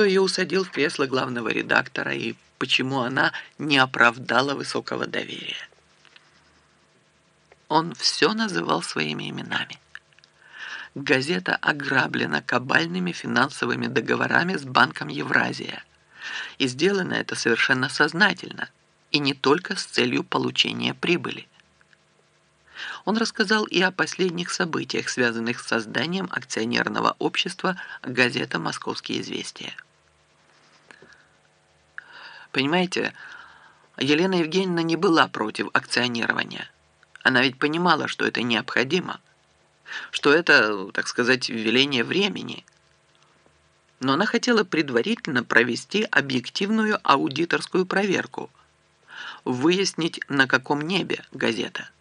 кто ее усадил в кресло главного редактора и почему она не оправдала высокого доверия. Он все называл своими именами. Газета ограблена кабальными финансовыми договорами с Банком Евразия. И сделано это совершенно сознательно, и не только с целью получения прибыли. Он рассказал и о последних событиях, связанных с созданием акционерного общества газета «Московские известия». Понимаете, Елена Евгеньевна не была против акционирования. Она ведь понимала, что это необходимо, что это, так сказать, веление времени. Но она хотела предварительно провести объективную аудиторскую проверку, выяснить, на каком небе газета –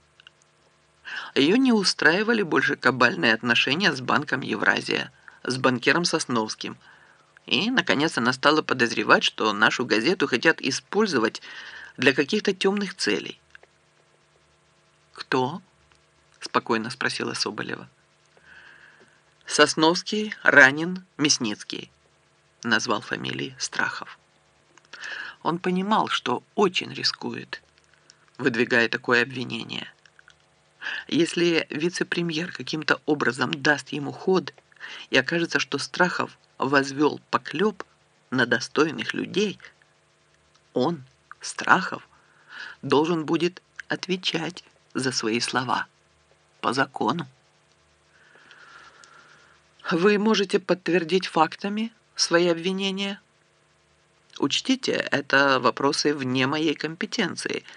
ее не устраивали больше кабальные отношения с Банком Евразия, с банкиром Сосновским. И, наконец, она стала подозревать, что нашу газету хотят использовать для каких-то темных целей. «Кто?» – спокойно спросила Соболева. «Сосновский, Ранин, Мясницкий», – назвал фамилии Страхов. Он понимал, что очень рискует, выдвигая такое обвинение – если вице-премьер каким-то образом даст ему ход и окажется, что Страхов возвел поклеп на достойных людей, он, Страхов, должен будет отвечать за свои слова по закону. Вы можете подтвердить фактами свои обвинения? Учтите, это вопросы вне моей компетенции –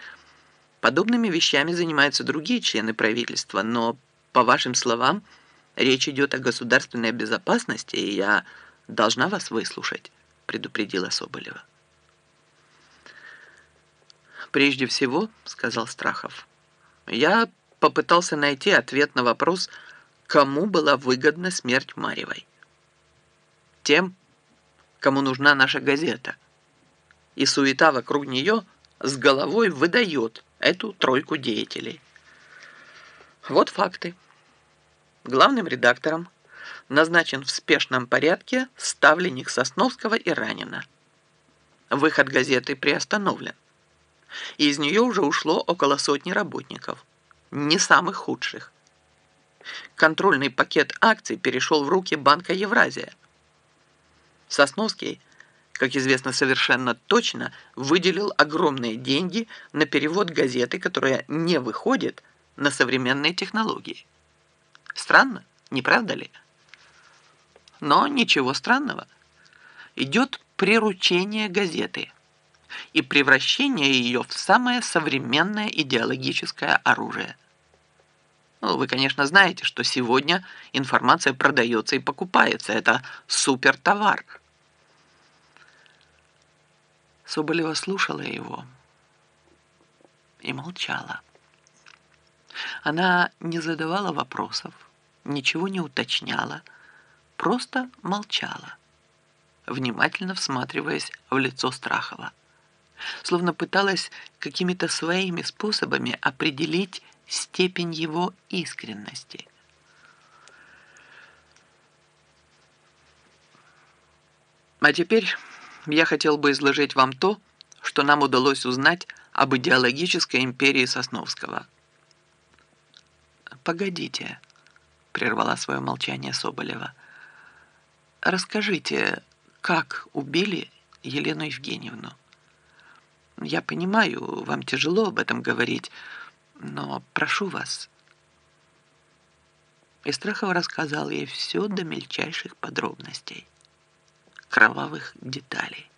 Подобными вещами занимаются другие члены правительства, но, по вашим словам, речь идет о государственной безопасности, и я должна вас выслушать», — предупредила Соболева. «Прежде всего, — сказал Страхов, — я попытался найти ответ на вопрос, кому была выгодна смерть Марьевой. Тем, кому нужна наша газета. И суета вокруг нее с головой выдает эту тройку деятелей. Вот факты. Главным редактором назначен в спешном порядке ставленник Сосновского и Ранина. Выход газеты приостановлен. Из нее уже ушло около сотни работников. Не самых худших. Контрольный пакет акций перешел в руки Банка Евразия. Сосновский – как известно совершенно точно, выделил огромные деньги на перевод газеты, которая не выходит на современные технологии. Странно, не правда ли? Но ничего странного. Идет приручение газеты и превращение ее в самое современное идеологическое оружие. Ну, вы, конечно, знаете, что сегодня информация продается и покупается. Это супертовар – Соболева слушала его и молчала. Она не задавала вопросов, ничего не уточняла, просто молчала, внимательно всматриваясь в лицо Страхова, словно пыталась какими-то своими способами определить степень его искренности. А теперь я хотел бы изложить вам то, что нам удалось узнать об идеологической империи Сосновского. «Погодите», — прервала свое молчание Соболева. «Расскажите, как убили Елену Евгеньевну? Я понимаю, вам тяжело об этом говорить, но прошу вас». Истрахов рассказал ей все до мельчайших подробностей кровавых деталей.